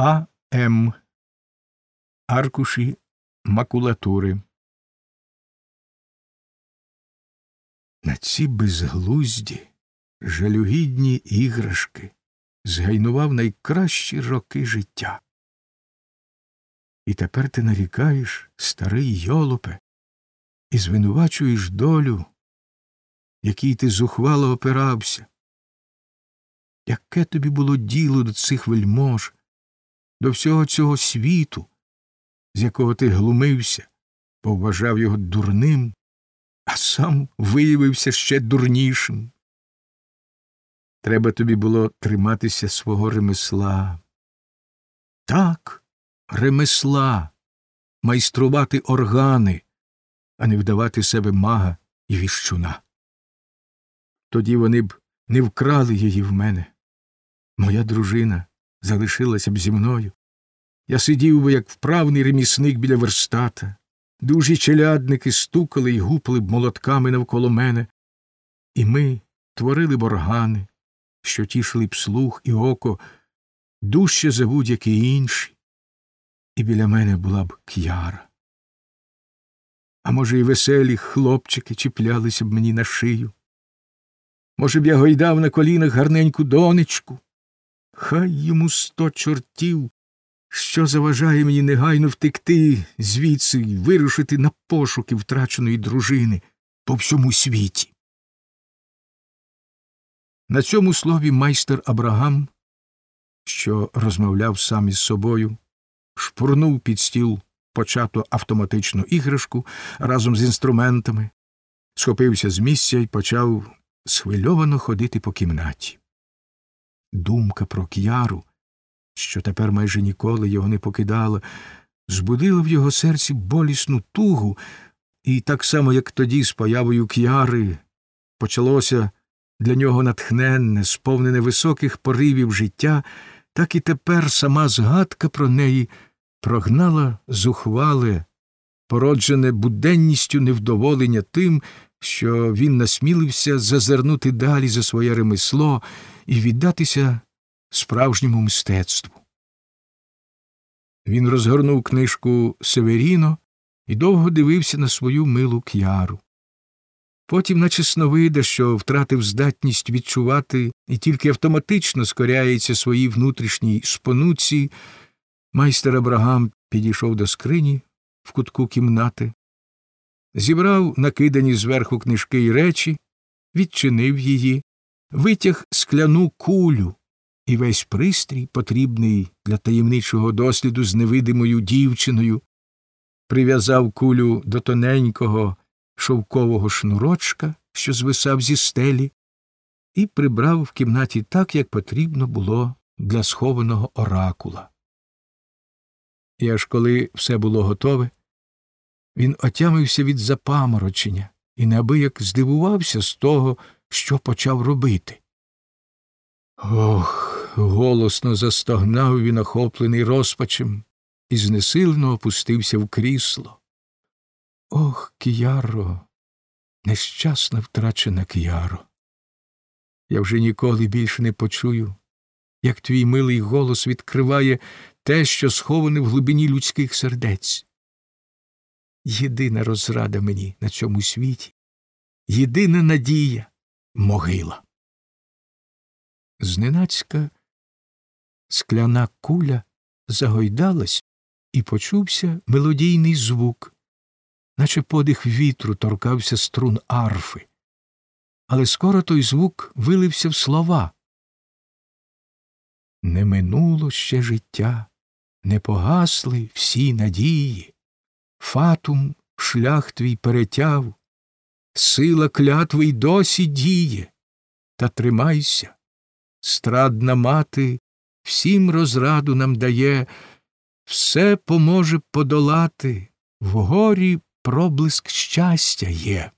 А.М. Аркуші макулатури. На ці безглузді, жалюгідні іграшки згайнував найкращі роки життя. І тепер ти нарікаєш, старий йолопе, і звинувачуєш долю, якій ти зухвало опирався. Яке тобі було діло до цих вельмож, до всього цього світу, з якого ти глумився, поважав його дурним, а сам виявився ще дурнішим. Треба тобі було триматися свого ремесла. Так, ремесла, майструвати органи, а не вдавати себе мага і віщуна. Тоді вони б не вкрали її в мене. Моя дружина залишилася б зі мною. Я сидів би, як вправний ремісник біля верстата, дужі челядники стукали і гупали б молотками навколо мене, і ми творили б органи, що тішили б слух і око дужче за будь-які інші, і біля мене була б к'яра. А може, і веселі хлопчики чіплялися б мені на шию. Може б, я гойдав на колінах гарненьку донечку. Хай йому сто чортів, що заважає мені негайно втекти звідси і вирушити на пошуки втраченої дружини по всьому світі. На цьому слові майстер Абрагам, що розмовляв сам із собою, шпурнув під стіл почату автоматичну іграшку разом з інструментами, схопився з місця і почав схвильовано ходити по кімнаті. Думка про к'яру, що тепер майже ніколи його не покидала, збудила в його серці болісну тугу, і так само, як тоді, з появою к'яри, почалося для нього натхненне, сповнене високих поривів життя, так і тепер сама згадка про неї прогнала зухвале, породжене буденністю невдоволення тим, що він насмілився зазирнути далі за своє ремесло і віддатися справжньому мистецтву. Він розгорнув книжку Северіно і довго дивився на свою милу к'яру. Потім, наче сновида, що втратив здатність відчувати і тільки автоматично скоряється своїй внутрішній спонуці, майстер Абрагам підійшов до скрині в кутку кімнати, зібрав накидані зверху книжки й речі, відчинив її, витяг скляну кулю і весь пристрій, потрібний для таємничого досліду з невидимою дівчиною, прив'язав кулю до тоненького шовкового шнурочка, що звисав зі стелі, і прибрав в кімнаті так, як потрібно було для схованого оракула. І аж коли все було готове, він отямився від запаморочення і неабияк здивувався з того, що почав робити. Ох, голосно застогнав він, охоплений розпачем, і знесилено опустився в крісло. Ох, кияро, нещасна втрачена кияро. Я вже ніколи більше не почую, як твій милий голос відкриває те, що сховане в глибині людських сердець. Єдина розрада мені на цьому світі, єдина надія могила. Зненацька скляна куля загойдалась і почувся мелодійний звук, наче подих вітру торкався струн арфи. Але скоро той звук вилився в слова. Не минуло ще життя, не погасли всі надії, фатум шлях твій перетяв, сила клятви й досі діє, та тримайся, страдна мати всім розраду нам дає, все поможе подолати, в горі проблиск щастя є.